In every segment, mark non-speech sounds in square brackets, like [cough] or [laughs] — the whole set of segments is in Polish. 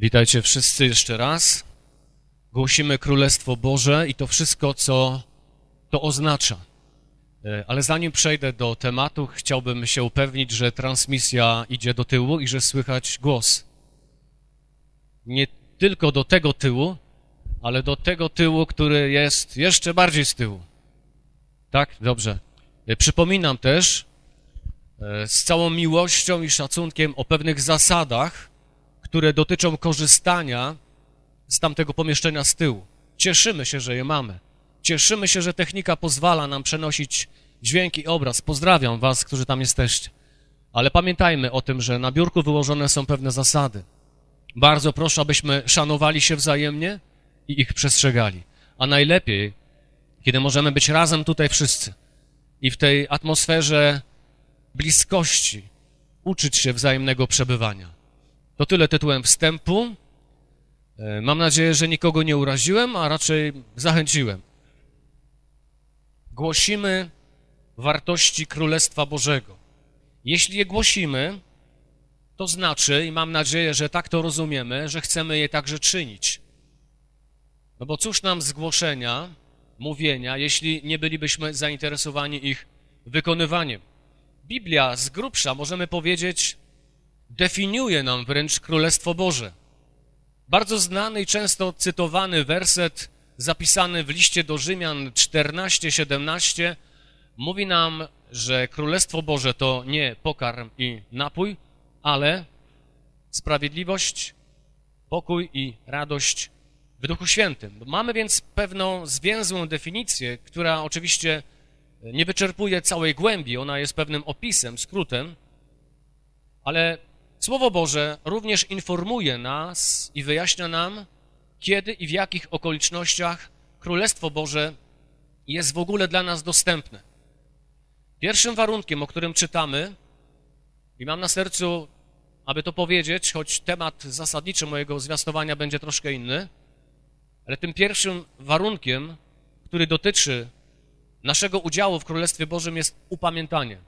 Witajcie wszyscy jeszcze raz. Głosimy Królestwo Boże i to wszystko, co to oznacza. E, ale zanim przejdę do tematu, chciałbym się upewnić, że transmisja idzie do tyłu i że słychać głos. Nie tylko do tego tyłu, ale do tego tyłu, który jest jeszcze bardziej z tyłu. Tak? Dobrze. E, przypominam też e, z całą miłością i szacunkiem o pewnych zasadach, które dotyczą korzystania z tamtego pomieszczenia z tyłu. Cieszymy się, że je mamy. Cieszymy się, że technika pozwala nam przenosić dźwięk i obraz. Pozdrawiam was, którzy tam jesteście. Ale pamiętajmy o tym, że na biurku wyłożone są pewne zasady. Bardzo proszę, abyśmy szanowali się wzajemnie i ich przestrzegali. A najlepiej, kiedy możemy być razem tutaj wszyscy i w tej atmosferze bliskości uczyć się wzajemnego przebywania. To tyle tytułem wstępu. E, mam nadzieję, że nikogo nie uraziłem, a raczej zachęciłem. Głosimy wartości Królestwa Bożego. Jeśli je głosimy, to znaczy, i mam nadzieję, że tak to rozumiemy, że chcemy je także czynić. No bo cóż nam zgłoszenia, mówienia, jeśli nie bylibyśmy zainteresowani ich wykonywaniem? Biblia z grubsza, możemy powiedzieć, definiuje nam wręcz Królestwo Boże. Bardzo znany i często cytowany werset zapisany w liście do Rzymian 14-17 mówi nam, że Królestwo Boże to nie pokarm i napój, ale sprawiedliwość, pokój i radość w Duchu Świętym. Mamy więc pewną zwięzłą definicję, która oczywiście nie wyczerpuje całej głębi, ona jest pewnym opisem, skrótem, ale Słowo Boże również informuje nas i wyjaśnia nam, kiedy i w jakich okolicznościach Królestwo Boże jest w ogóle dla nas dostępne. Pierwszym warunkiem, o którym czytamy, i mam na sercu, aby to powiedzieć, choć temat zasadniczy mojego zwiastowania będzie troszkę inny, ale tym pierwszym warunkiem, który dotyczy naszego udziału w Królestwie Bożym jest upamiętanie.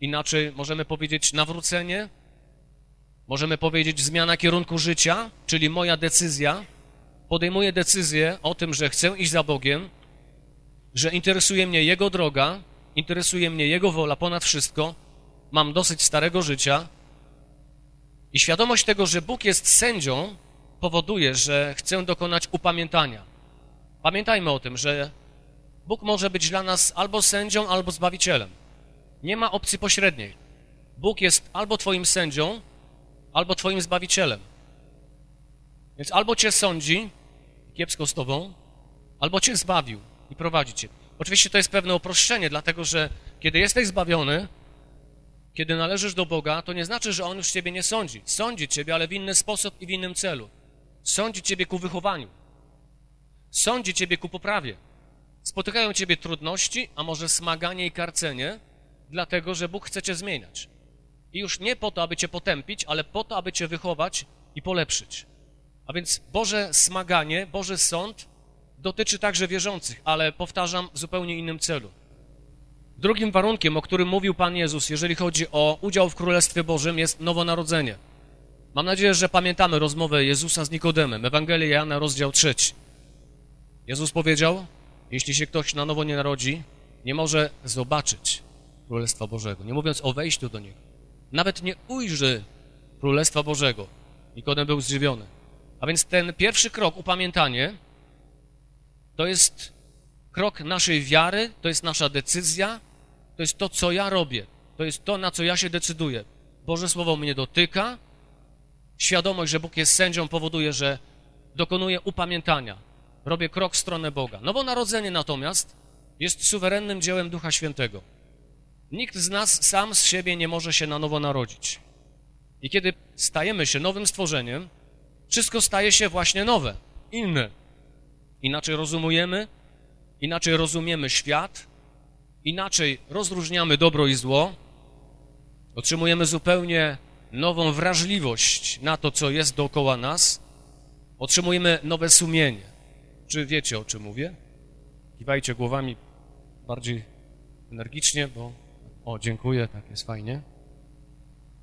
Inaczej możemy powiedzieć nawrócenie, możemy powiedzieć zmiana kierunku życia, czyli moja decyzja, podejmuję decyzję o tym, że chcę iść za Bogiem, że interesuje mnie Jego droga, interesuje mnie Jego wola ponad wszystko, mam dosyć starego życia i świadomość tego, że Bóg jest sędzią, powoduje, że chcę dokonać upamiętania. Pamiętajmy o tym, że Bóg może być dla nas albo sędzią, albo zbawicielem. Nie ma opcji pośredniej. Bóg jest albo twoim sędzią, albo twoim zbawicielem. Więc albo cię sądzi, kiepsko z tobą, albo cię zbawił i prowadzi cię. Oczywiście to jest pewne uproszczenie, dlatego że kiedy jesteś zbawiony, kiedy należysz do Boga, to nie znaczy, że On już ciebie nie sądzi. Sądzi ciebie, ale w inny sposób i w innym celu. Sądzi ciebie ku wychowaniu. Sądzi ciebie ku poprawie. Spotykają ciebie trudności, a może smaganie i karcenie, dlatego, że Bóg chce cię zmieniać. I już nie po to, aby cię potępić, ale po to, aby cię wychować i polepszyć. A więc Boże smaganie, Boży sąd dotyczy także wierzących, ale powtarzam, w zupełnie innym celu. Drugim warunkiem, o którym mówił Pan Jezus, jeżeli chodzi o udział w Królestwie Bożym, jest nowonarodzenie. Mam nadzieję, że pamiętamy rozmowę Jezusa z Nikodemem, Ewangelia Jana, rozdział trzeci. Jezus powiedział, jeśli się ktoś na nowo nie narodzi, nie może zobaczyć Królestwa Bożego, nie mówiąc o wejściu do Niego. Nawet nie ujrzy Królestwa Bożego. Nikodem był zdziwiony. A więc ten pierwszy krok, upamiętanie, to jest krok naszej wiary, to jest nasza decyzja, to jest to, co ja robię, to jest to, na co ja się decyduję. Boże Słowo mnie dotyka, świadomość, że Bóg jest sędzią powoduje, że dokonuję upamiętania, robię krok w stronę Boga. Nowonarodzenie natomiast jest suwerennym dziełem Ducha Świętego. Nikt z nas sam z siebie nie może się na nowo narodzić. I kiedy stajemy się nowym stworzeniem, wszystko staje się właśnie nowe, inne. Inaczej rozumujemy, inaczej rozumiemy świat, inaczej rozróżniamy dobro i zło, otrzymujemy zupełnie nową wrażliwość na to, co jest dookoła nas, otrzymujemy nowe sumienie. Czy wiecie, o czym mówię? Kiwajcie głowami bardziej energicznie, bo... O, dziękuję, tak jest fajnie.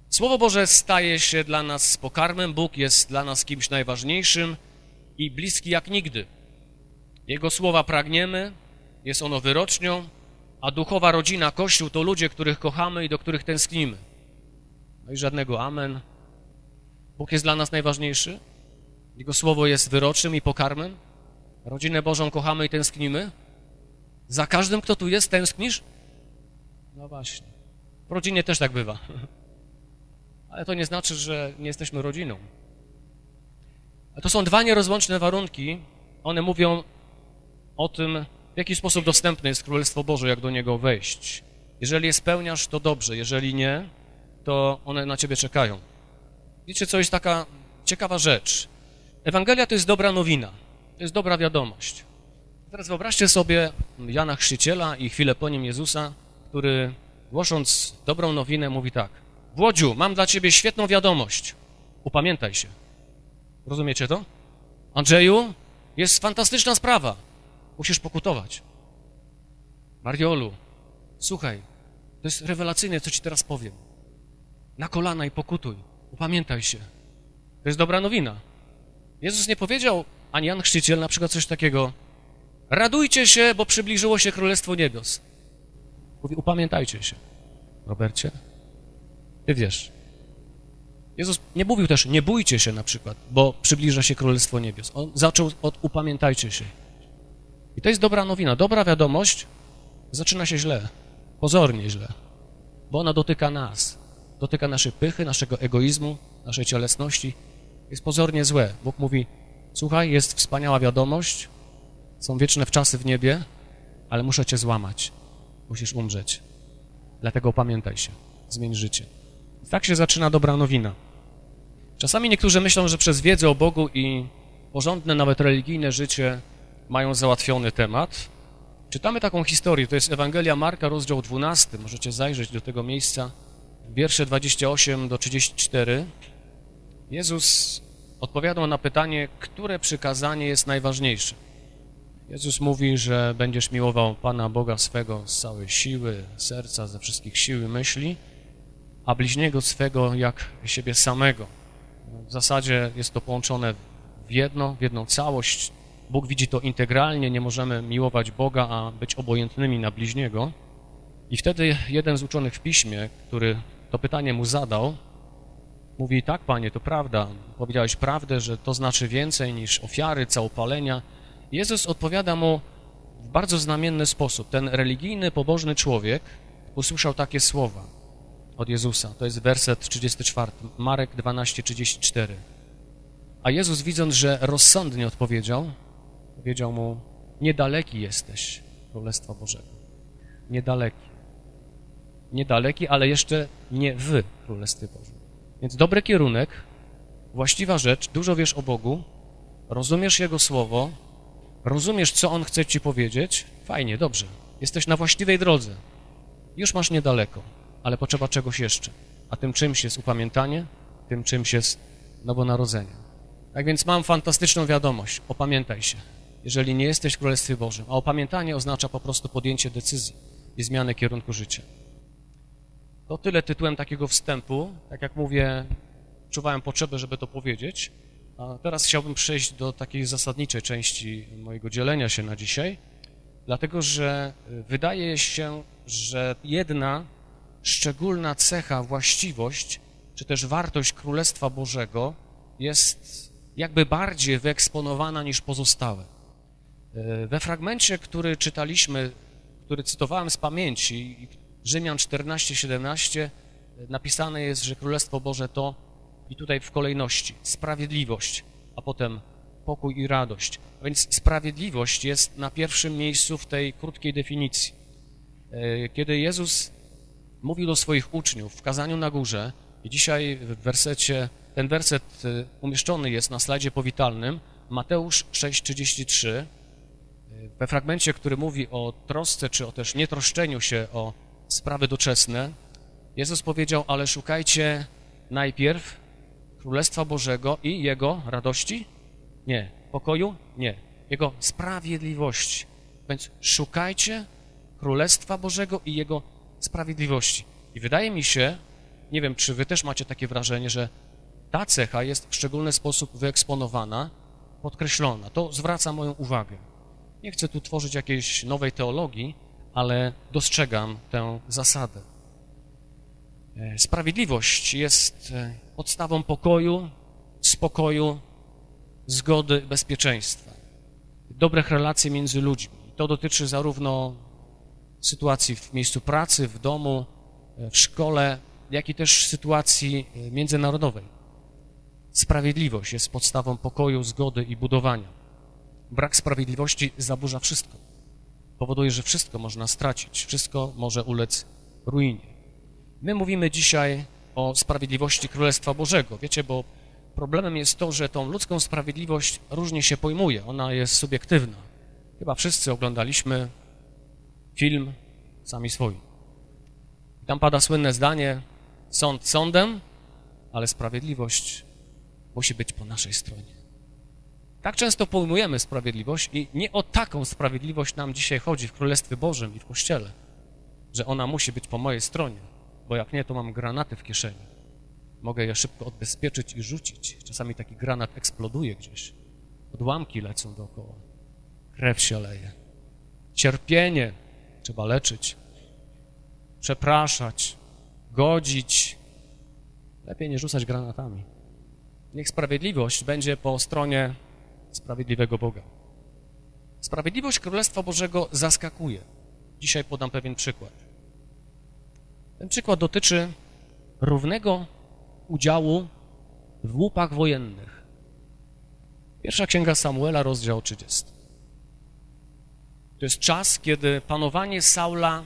Słowo Boże staje się dla nas pokarmem, Bóg jest dla nas kimś najważniejszym i bliski jak nigdy. Jego słowa pragniemy, jest ono wyrocznią, a duchowa rodzina, Kościół to ludzie, których kochamy i do których tęsknimy. No i żadnego amen. Bóg jest dla nas najważniejszy. Jego słowo jest wyrocznym i pokarmem. Rodzinę Bożą kochamy i tęsknimy. Za każdym, kto tu jest, tęsknisz? No właśnie. W rodzinie też tak bywa. [laughs] Ale to nie znaczy, że nie jesteśmy rodziną. A to są dwa nierozłączne warunki. One mówią o tym, w jaki sposób dostępne jest Królestwo Boże, jak do niego wejść. Jeżeli je spełniasz, to dobrze. Jeżeli nie, to one na ciebie czekają. Wiecie, co jest taka ciekawa rzecz. Ewangelia to jest dobra nowina. To jest dobra wiadomość. Teraz wyobraźcie sobie Jana Chrzciciela i chwilę po nim Jezusa, który głosząc dobrą nowinę mówi tak. Włodziu, mam dla ciebie świetną wiadomość. Upamiętaj się. Rozumiecie to? Andrzeju, jest fantastyczna sprawa. Musisz pokutować. Mariolu, słuchaj, to jest rewelacyjne, co ci teraz powiem. Na kolana i pokutuj. Upamiętaj się. To jest dobra nowina. Jezus nie powiedział, ani Jan Chrzciciel na przykład coś takiego. Radujcie się, bo przybliżyło się Królestwo Niebios. Mówi, upamiętajcie się. Robercie, ty wiesz. Jezus nie mówił też, nie bójcie się na przykład, bo przybliża się Królestwo Niebios. On zaczął od upamiętajcie się. I to jest dobra nowina. Dobra wiadomość zaczyna się źle, pozornie źle, bo ona dotyka nas. Dotyka naszej pychy, naszego egoizmu, naszej cielesności. Jest pozornie złe. Bóg mówi, słuchaj, jest wspaniała wiadomość, są wieczne wczasy w niebie, ale muszę cię złamać. Musisz umrzeć. Dlatego pamiętaj się, zmień życie. I tak się zaczyna dobra nowina. Czasami niektórzy myślą, że przez wiedzę o Bogu i porządne, nawet religijne życie mają załatwiony temat. Czytamy taką historię, to jest Ewangelia Marka, rozdział 12, możecie zajrzeć do tego miejsca, wiersze 28 do 34. Jezus odpowiadał na pytanie, które przykazanie jest najważniejsze. Jezus mówi, że będziesz miłował Pana Boga swego z całej siły, serca, ze wszystkich sił i myśli, a bliźniego swego jak siebie samego. W zasadzie jest to połączone w jedno, w jedną całość. Bóg widzi to integralnie, nie możemy miłować Boga, a być obojętnymi na bliźniego. I wtedy jeden z uczonych w piśmie, który to pytanie mu zadał, mówi, tak panie, to prawda, powiedziałeś prawdę, że to znaczy więcej niż ofiary, całopalenia. Jezus odpowiada mu w bardzo znamienny sposób. Ten religijny, pobożny człowiek usłyszał takie słowa od Jezusa. To jest werset 34, Marek 12, 34. A Jezus, widząc, że rozsądnie odpowiedział, powiedział mu, niedaleki jesteś Królestwa Bożego. Niedaleki. Niedaleki, ale jeszcze nie w Królestwie Bożym. Więc dobry kierunek, właściwa rzecz, dużo wiesz o Bogu, rozumiesz Jego Słowo, rozumiesz, co On chce Ci powiedzieć, fajnie, dobrze, jesteś na właściwej drodze, już masz niedaleko, ale potrzeba czegoś jeszcze, a tym czymś jest upamiętanie, tym czymś jest nowonarodzenie. Tak więc mam fantastyczną wiadomość, opamiętaj się, jeżeli nie jesteś w Królestwie Bożym, a opamiętanie oznacza po prostu podjęcie decyzji i zmianę kierunku życia. To tyle tytułem takiego wstępu. Tak jak mówię, czuwałem potrzebę, żeby to powiedzieć. A teraz chciałbym przejść do takiej zasadniczej części mojego dzielenia się na dzisiaj, dlatego że wydaje się, że jedna szczególna cecha, właściwość, czy też wartość Królestwa Bożego jest jakby bardziej wyeksponowana niż pozostałe. We fragmencie, który czytaliśmy, który cytowałem z pamięci, Rzymian 14-17 napisane jest, że Królestwo Boże to, i tutaj w kolejności, sprawiedliwość, a potem pokój i radość. A więc sprawiedliwość jest na pierwszym miejscu w tej krótkiej definicji. Kiedy Jezus mówił do swoich uczniów w kazaniu na górze i dzisiaj w wersecie, ten werset umieszczony jest na slajdzie powitalnym, Mateusz 6,33, we fragmencie, który mówi o trosce, czy o też nietroszczeniu się o sprawy doczesne, Jezus powiedział, ale szukajcie najpierw Królestwa Bożego i Jego radości? Nie. Pokoju? Nie. Jego sprawiedliwości. Więc szukajcie Królestwa Bożego i Jego sprawiedliwości. I wydaje mi się, nie wiem, czy wy też macie takie wrażenie, że ta cecha jest w szczególny sposób wyeksponowana, podkreślona. To zwraca moją uwagę. Nie chcę tu tworzyć jakiejś nowej teologii, ale dostrzegam tę zasadę. E, sprawiedliwość jest e, podstawą pokoju, spokoju, zgody, bezpieczeństwa, dobrych relacji między ludźmi. To dotyczy zarówno sytuacji w miejscu pracy, w domu, e, w szkole, jak i też sytuacji międzynarodowej. Sprawiedliwość jest podstawą pokoju, zgody i budowania. Brak sprawiedliwości zaburza wszystko. Powoduje, że wszystko można stracić, wszystko może ulec ruinie. My mówimy dzisiaj o sprawiedliwości Królestwa Bożego, wiecie, bo problemem jest to, że tą ludzką sprawiedliwość różnie się pojmuje, ona jest subiektywna. Chyba wszyscy oglądaliśmy film Sami Swoi. Tam pada słynne zdanie, sąd sądem, ale sprawiedliwość musi być po naszej stronie. Tak często pojmujemy sprawiedliwość i nie o taką sprawiedliwość nam dzisiaj chodzi w Królestwie Bożym i w Kościele, że ona musi być po mojej stronie, bo jak nie, to mam granaty w kieszeni. Mogę je szybko odbezpieczyć i rzucić. Czasami taki granat eksploduje gdzieś. Odłamki lecą dookoła. Krew się leje. Cierpienie trzeba leczyć. Przepraszać. Godzić. Lepiej nie rzucać granatami. Niech sprawiedliwość będzie po stronie sprawiedliwego Boga. Sprawiedliwość Królestwa Bożego zaskakuje. Dzisiaj podam pewien przykład. Ten przykład dotyczy równego udziału w łupach wojennych. Pierwsza Księga Samuela, rozdział 30. To jest czas, kiedy panowanie Saula,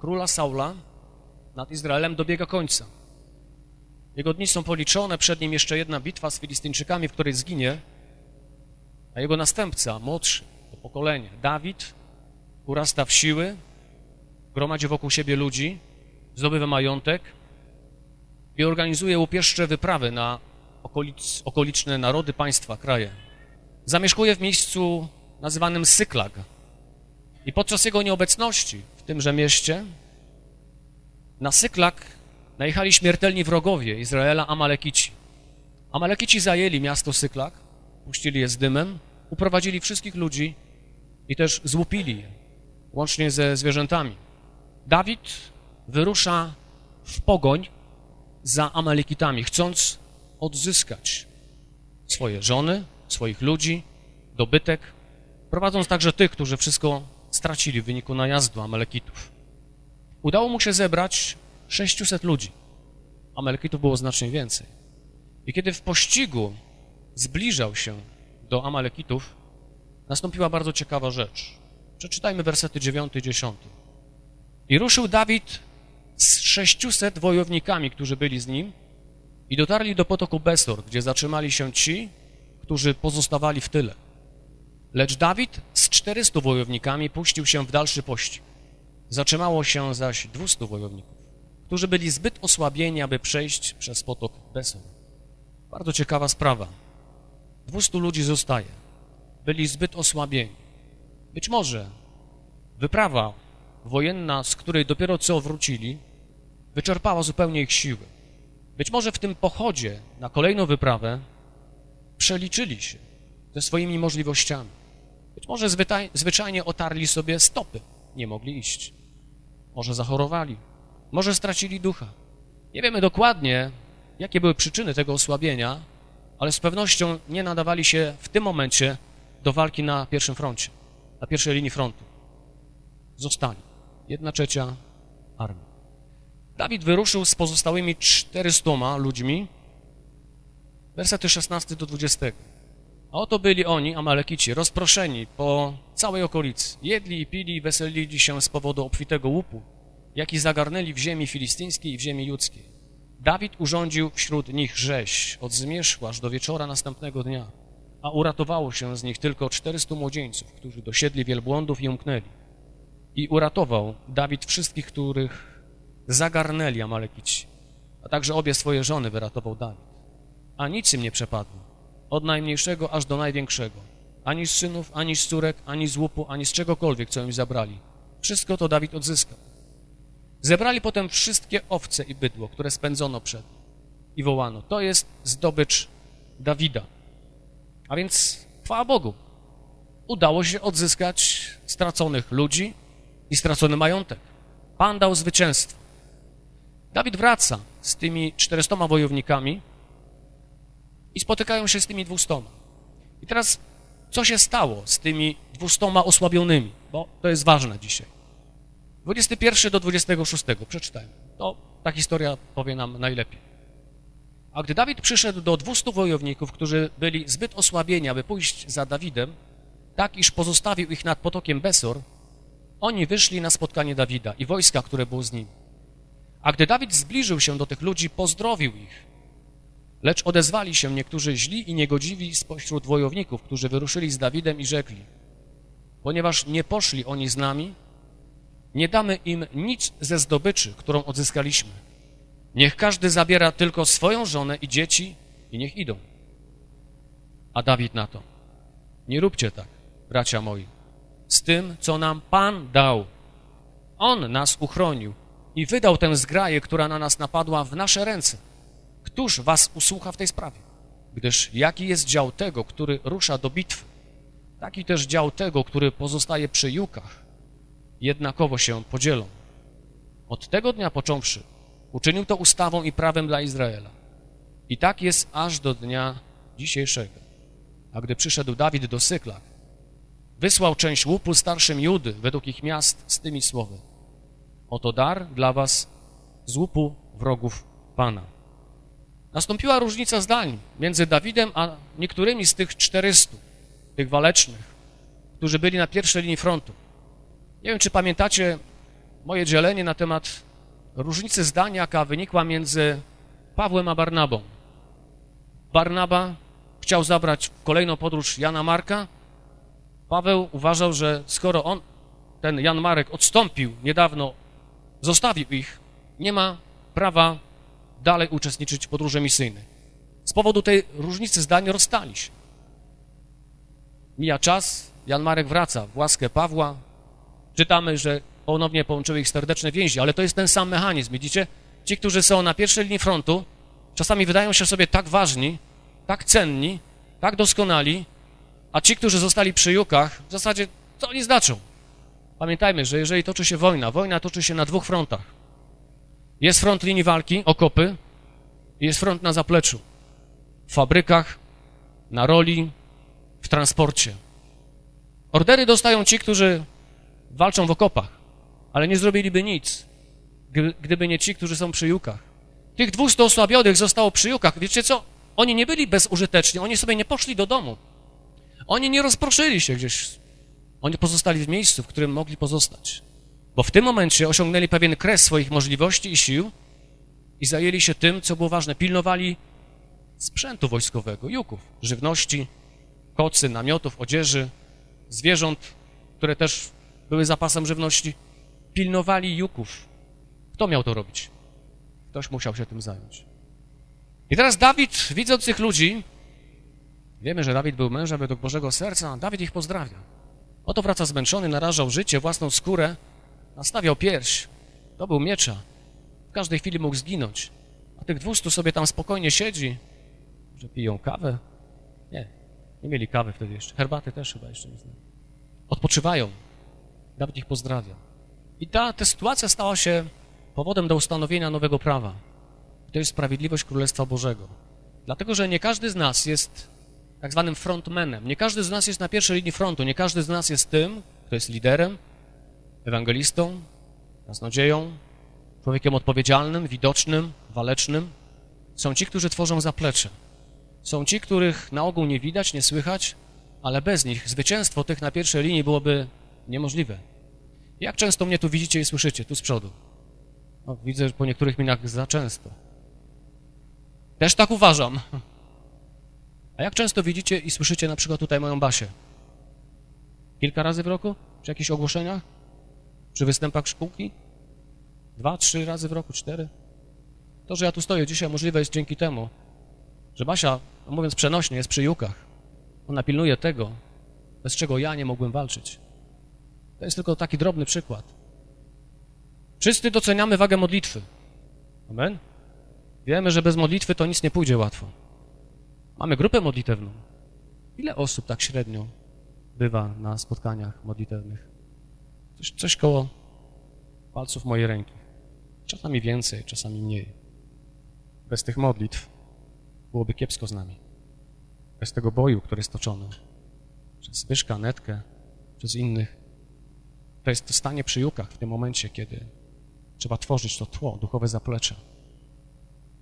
króla Saula nad Izraelem dobiega końca. Jego dni są policzone, przed nim jeszcze jedna bitwa z Filistyńczykami, w której zginie, a jego następca, młodszy, to pokolenie, Dawid, urasta w siły, gromadzi wokół siebie ludzi, zdobywa majątek i organizuje łupieszcze wyprawy na okolic, okoliczne narody, państwa, kraje. Zamieszkuje w miejscu nazywanym Syklag. I podczas jego nieobecności w tymże mieście na Syklag najechali śmiertelni wrogowie Izraela, Amalekici. Amalekici zajęli miasto Syklag, puścili je z dymem, uprowadzili wszystkich ludzi i też złupili je, łącznie ze zwierzętami. Dawid wyrusza w pogoń za Amalekitami, chcąc odzyskać swoje żony, swoich ludzi, dobytek, prowadząc także tych, którzy wszystko stracili w wyniku najazdu Amalekitów. Udało mu się zebrać 600 ludzi. Amalekitów było znacznie więcej. I kiedy w pościgu zbliżał się do Amalekitów, nastąpiła bardzo ciekawa rzecz. Przeczytajmy wersety 9 i 10. I ruszył Dawid z 600 wojownikami, którzy byli z nim i dotarli do potoku Besor, gdzie zatrzymali się ci, którzy pozostawali w tyle. Lecz Dawid z 400 wojownikami puścił się w dalszy pościg. Zatrzymało się zaś 200 wojowników, którzy byli zbyt osłabieni, aby przejść przez potok Besor. Bardzo ciekawa sprawa. 200 ludzi zostaje. Byli zbyt osłabieni. Być może wyprawa wojenna, z której dopiero co wrócili, wyczerpała zupełnie ich siły. Być może w tym pochodzie na kolejną wyprawę przeliczyli się ze swoimi możliwościami. Być może zwyczajnie otarli sobie stopy, nie mogli iść. Może zachorowali, może stracili ducha. Nie wiemy dokładnie, jakie były przyczyny tego osłabienia, ale z pewnością nie nadawali się w tym momencie do walki na pierwszym froncie, na pierwszej linii frontu. Zostali. Jedna trzecia armii. Dawid wyruszył z pozostałymi 400 ludźmi, wersety 16 do 20. A oto byli oni, Amalekici, rozproszeni po całej okolicy. Jedli i pili i weselili się z powodu obfitego łupu, jaki zagarnęli w ziemi filistyńskiej i w ziemi judzkiej. Dawid urządził wśród nich rzeź od zmierzchu aż do wieczora następnego dnia, a uratowało się z nich tylko 400 młodzieńców, którzy dosiedli wielbłądów i umknęli. I uratował Dawid wszystkich, których zagarnęli Amalekici, a także obie swoje żony wyratował Dawid. A nic im nie przepadło, od najmniejszego aż do największego, ani z synów, ani z córek, ani z łupu, ani z czegokolwiek, co im zabrali. Wszystko to Dawid odzyskał. Zebrali potem wszystkie owce i bydło, które spędzono przed i wołano. To jest zdobycz Dawida. A więc chwała Bogu. Udało się odzyskać straconych ludzi i stracony majątek. Pan dał zwycięstwo. Dawid wraca z tymi czterystoma wojownikami i spotykają się z tymi dwustoma. I teraz co się stało z tymi dwustoma osłabionymi? Bo to jest ważne dzisiaj. 21 do 26 przeczytajmy. To ta historia powie nam najlepiej. A gdy Dawid przyszedł do 200 wojowników, którzy byli zbyt osłabieni, aby pójść za Dawidem, tak iż pozostawił ich nad potokiem Besor, oni wyszli na spotkanie Dawida i wojska, które było z nim. A gdy Dawid zbliżył się do tych ludzi, pozdrowił ich. Lecz odezwali się niektórzy źli i niegodziwi spośród wojowników, którzy wyruszyli z Dawidem i rzekli, ponieważ nie poszli oni z nami, nie damy im nic ze zdobyczy, którą odzyskaliśmy. Niech każdy zabiera tylko swoją żonę i dzieci i niech idą. A Dawid na to, nie róbcie tak, bracia moi, z tym, co nam Pan dał. On nas uchronił i wydał tę zgraję, która na nas napadła w nasze ręce. Któż was usłucha w tej sprawie? Gdyż jaki jest dział tego, który rusza do bitwy, taki też dział tego, który pozostaje przy jukach, jednakowo się podzielą. Od tego dnia począwszy uczynił to ustawą i prawem dla Izraela. I tak jest aż do dnia dzisiejszego. A gdy przyszedł Dawid do Syklak, wysłał część łupu starszym Judy według ich miast z tymi słowy. Oto dar dla was z łupu wrogów Pana. Nastąpiła różnica zdań między Dawidem a niektórymi z tych 400, tych walecznych, którzy byli na pierwszej linii frontu. Nie wiem, czy pamiętacie moje dzielenie na temat różnicy zdań, jaka wynikła między Pawłem a Barnabą. Barnaba chciał zabrać kolejną podróż Jana Marka. Paweł uważał, że skoro on, ten Jan Marek odstąpił niedawno, zostawił ich, nie ma prawa dalej uczestniczyć w podróży misyjnej. Z powodu tej różnicy zdań rozstali się. Mija czas, Jan Marek wraca w łaskę Pawła, czytamy, że ponownie połączyły ich serdeczne więzi, ale to jest ten sam mechanizm, widzicie? Ci, którzy są na pierwszej linii frontu, czasami wydają się sobie tak ważni, tak cenni, tak doskonali, a ci, którzy zostali przy jukach, w zasadzie co oni znaczą? Pamiętajmy, że jeżeli toczy się wojna, wojna toczy się na dwóch frontach. Jest front linii walki, okopy, i jest front na zapleczu. W fabrykach, na roli, w transporcie. Ordery dostają ci, którzy walczą w okopach, ale nie zrobiliby nic, gdyby nie ci, którzy są przy jukach. Tych 200 osłabionych zostało przy jukach. Wiecie co? Oni nie byli bezużyteczni, oni sobie nie poszli do domu. Oni nie rozproszyli się gdzieś. Oni pozostali w miejscu, w którym mogli pozostać. Bo w tym momencie osiągnęli pewien kres swoich możliwości i sił i zajęli się tym, co było ważne. Pilnowali sprzętu wojskowego, juków, żywności, kocy, namiotów, odzieży, zwierząt, które też były zapasem żywności. Pilnowali juków. Kto miał to robić? Ktoś musiał się tym zająć. I teraz Dawid, widząc tych ludzi, wiemy, że Dawid był mężem według Bożego serca, Dawid ich pozdrawia. Oto wraca zmęczony, narażał życie, własną skórę, nastawiał pierś. To był miecza. W każdej chwili mógł zginąć. A tych dwustu sobie tam spokojnie siedzi, że piją kawę. Nie, nie mieli kawy wtedy jeszcze. Herbaty też chyba jeszcze nie znają. Odpoczywają. Dawid ich pozdrawia. I ta, ta sytuacja stała się powodem do ustanowienia nowego prawa. To jest sprawiedliwość Królestwa Bożego. Dlatego, że nie każdy z nas jest tak zwanym frontmanem. Nie każdy z nas jest na pierwszej linii frontu. Nie każdy z nas jest tym, kto jest liderem, ewangelistą, kaznodzieją, człowiekiem odpowiedzialnym, widocznym, walecznym. Są ci, którzy tworzą zaplecze. Są ci, których na ogół nie widać, nie słychać, ale bez nich zwycięstwo tych na pierwszej linii byłoby niemożliwe. Jak często mnie tu widzicie i słyszycie, tu z przodu? No, widzę, że po niektórych minach za często. Też tak uważam. [laughs] A jak często widzicie i słyszycie na przykład tutaj moją Basię? Kilka razy w roku? Przy jakichś ogłoszeniach? Przy występach szkółki? Dwa, trzy razy w roku, cztery? To, że ja tu stoję dzisiaj, możliwe jest dzięki temu, że Basia, no mówiąc przenośnie, jest przy jukach. Ona pilnuje tego, bez czego ja nie mogłem walczyć. To jest tylko taki drobny przykład. Wszyscy doceniamy wagę modlitwy. Amen? Wiemy, że bez modlitwy to nic nie pójdzie łatwo. Mamy grupę modlitewną. Ile osób tak średnio bywa na spotkaniach modlitewnych? Coś, coś koło palców mojej ręki. Czasami więcej, czasami mniej. Bez tych modlitw byłoby kiepsko z nami. Bez tego boju, który jest toczony przez Zbyszka, Netkę, przez innych. To jest to stanie przy jukach w tym momencie, kiedy trzeba tworzyć to tło, duchowe zaplecze.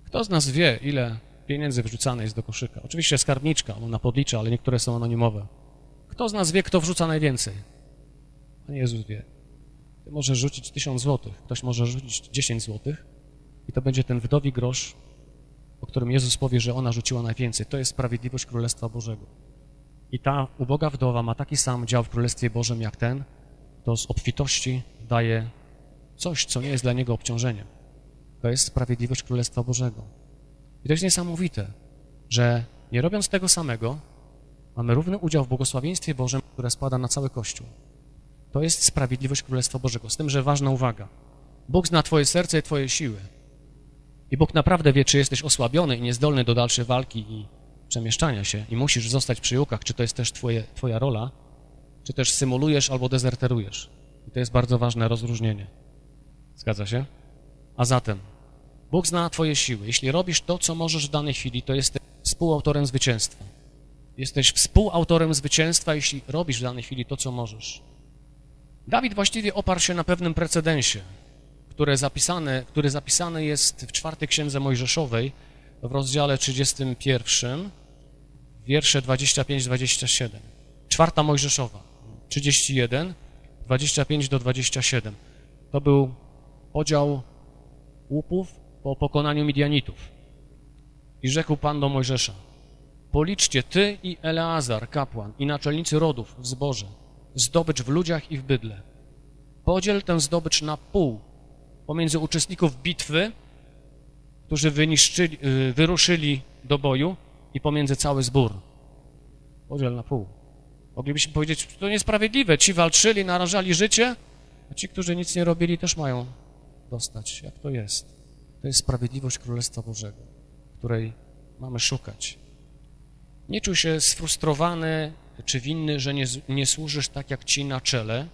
Kto z nas wie, ile pieniędzy wrzucane jest do koszyka? Oczywiście skarbniczka, ona podlicza, ale niektóre są anonimowe. Kto z nas wie, kto wrzuca najwięcej? Pan Jezus wie. Ty możesz rzucić tysiąc złotych, ktoś może rzucić dziesięć złotych i to będzie ten wdowi grosz, o którym Jezus powie, że ona rzuciła najwięcej. To jest sprawiedliwość Królestwa Bożego. I ta uboga wdowa ma taki sam dział w Królestwie Bożym jak ten, kto z obfitości daje coś, co nie jest dla niego obciążeniem. To jest sprawiedliwość Królestwa Bożego. I to jest niesamowite, że nie robiąc tego samego, mamy równy udział w błogosławieństwie Bożym, które spada na cały Kościół. To jest sprawiedliwość Królestwa Bożego. Z tym, że ważna uwaga. Bóg zna Twoje serce i Twoje siły. I Bóg naprawdę wie, czy jesteś osłabiony i niezdolny do dalszej walki i przemieszczania się i musisz zostać przy jukach, czy to jest też twoje, Twoja rola, czy też symulujesz albo dezerterujesz. I to jest bardzo ważne rozróżnienie. Zgadza się? A zatem, Bóg zna Twoje siły. Jeśli robisz to, co możesz w danej chwili, to jesteś współautorem zwycięstwa. Jesteś współautorem zwycięstwa, jeśli robisz w danej chwili to, co możesz. Dawid właściwie oparł się na pewnym precedensie, które zapisane, który zapisany jest w czwartej księdze Mojżeszowej w rozdziale 31, wiersze 25-27. Czwarta Mojżeszowa, 31, 25 do 27. To był podział łupów po pokonaniu Midianitów. I rzekł Pan do Mojżesza, policzcie ty i Eleazar, kapłan, i naczelnicy rodów w zborze, zdobycz w ludziach i w bydle. Podziel tę zdobycz na pół pomiędzy uczestników bitwy, którzy y, wyruszyli do boju i pomiędzy cały zbór. Podziel na pół. Moglibyśmy powiedzieć, to niesprawiedliwe. Ci walczyli, narażali życie, a ci, którzy nic nie robili, też mają dostać. Jak to jest? To jest sprawiedliwość Królestwa Bożego, której mamy szukać. Nie czuj się sfrustrowany czy winny, że nie, nie służysz tak jak ci na czele,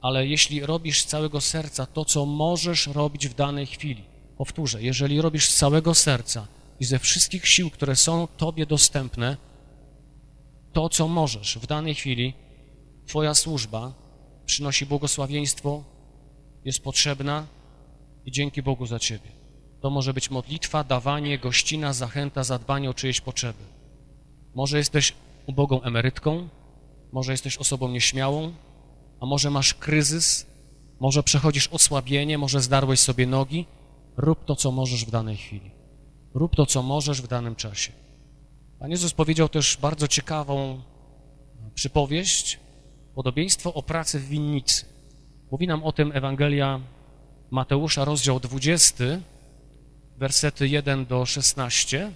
ale jeśli robisz z całego serca to, co możesz robić w danej chwili, powtórzę, jeżeli robisz z całego serca i ze wszystkich sił, które są Tobie dostępne, to, co możesz w danej chwili, Twoja służba przynosi błogosławieństwo, jest potrzebna i dzięki Bogu za Ciebie. To może być modlitwa, dawanie, gościna, zachęta, zadbanie o czyjeś potrzeby. Może jesteś ubogą emerytką, może jesteś osobą nieśmiałą, a może masz kryzys, może przechodzisz osłabienie, może zdarłeś sobie nogi. Rób to, co możesz w danej chwili. Rób to, co możesz w danym czasie. Pan Jezus powiedział też bardzo ciekawą przypowieść, podobieństwo o pracy w winnicy. Mówi nam o tym Ewangelia Mateusza, rozdział 20, wersety 1 do 16.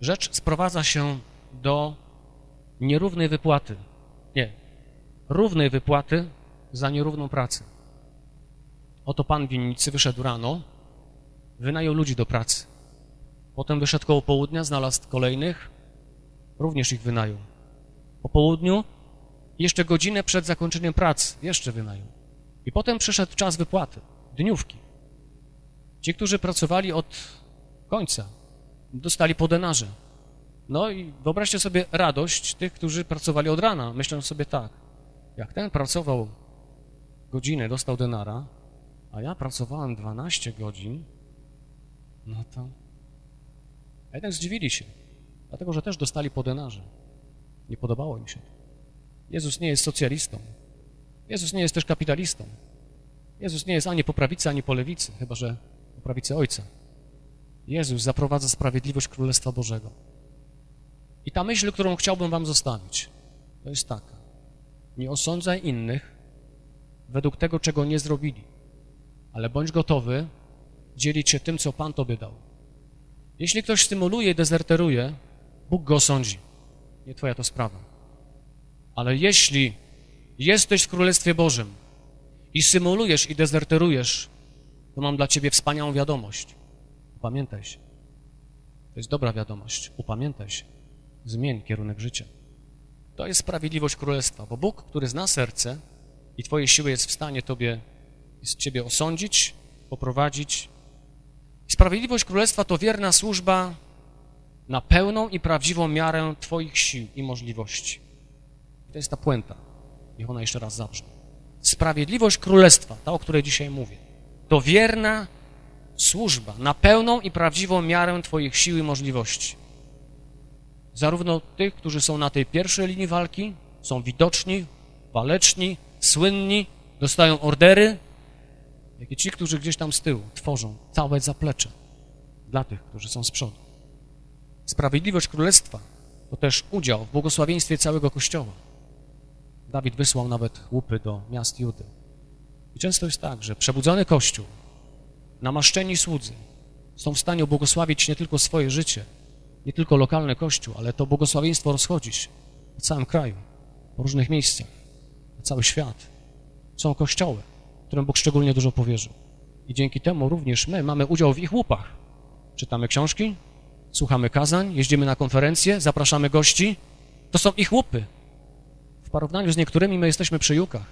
Rzecz sprowadza się do nierównej wypłaty. Nie, równej wypłaty za nierówną pracę. Oto pan winnicy wyszedł rano, wynajął ludzi do pracy. Potem wyszedł koło południa, znalazł kolejnych, również ich wynajął. Po południu, jeszcze godzinę przed zakończeniem pracy, jeszcze wynajął. I potem przyszedł czas wypłaty, dniówki. Ci, którzy pracowali od końca, dostali po denarze. No i wyobraźcie sobie radość tych, którzy pracowali od rana, myśląc sobie tak, jak ten pracował godzinę, dostał denara, a ja pracowałem 12 godzin, no to... A jednak zdziwili się, dlatego, że też dostali po denarze. Nie podobało im się. Jezus nie jest socjalistą. Jezus nie jest też kapitalistą. Jezus nie jest ani po prawicy, ani po lewicy, chyba że po prawicy Ojca. Jezus zaprowadza sprawiedliwość Królestwa Bożego. I ta myśl, którą chciałbym wam zostawić, to jest taka. Nie osądzaj innych według tego, czego nie zrobili, ale bądź gotowy dzielić się tym, co Pan Tobie dał. Jeśli ktoś stymuluje i dezerteruje, Bóg go osądzi. Nie Twoja to sprawa. Ale jeśli jesteś w Królestwie Bożym i symulujesz i dezerterujesz, to mam dla ciebie wspaniałą wiadomość. Upamiętaj się. To jest dobra wiadomość. Upamiętaj się. Zmień kierunek życia. To jest sprawiedliwość królestwa, bo Bóg, który zna serce i twoje siły jest w stanie tobie, jest ciebie osądzić, poprowadzić. Sprawiedliwość królestwa to wierna służba na pełną i prawdziwą miarę twoich sił i możliwości. To jest ta puenta. Niech ona jeszcze raz zabrzmi. Sprawiedliwość królestwa, ta, o której dzisiaj mówię, to wierna służba na pełną i prawdziwą miarę Twoich sił i możliwości. Zarówno tych, którzy są na tej pierwszej linii walki, są widoczni, waleczni, słynni, dostają ordery, jak i ci, którzy gdzieś tam z tyłu tworzą całe zaplecze dla tych, którzy są z przodu. Sprawiedliwość Królestwa to też udział w błogosławieństwie całego Kościoła. Dawid wysłał nawet łupy do miast Judy. I często jest tak, że przebudzony Kościół, namaszczeni słudzy są w stanie błogosławić nie tylko swoje życie, nie tylko lokalny Kościół, ale to błogosławieństwo rozchodzi się całym kraju, po różnych miejscach, na cały świat. Są kościoły, którym Bóg szczególnie dużo powierzył. I dzięki temu również my mamy udział w ich łupach. Czytamy książki, słuchamy kazań, jeździmy na konferencje, zapraszamy gości. To są ich łupy. W porównaniu z niektórymi my jesteśmy przy jukach,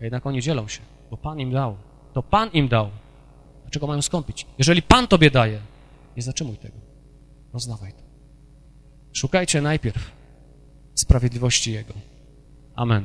a jednak oni dzielą się, bo Pan im dał. To Pan im dał. Dlaczego mają skąpić? Jeżeli Pan Tobie daje, nie zatrzymuj tego. Rozdawaj to. Szukajcie najpierw sprawiedliwości Jego. Amen.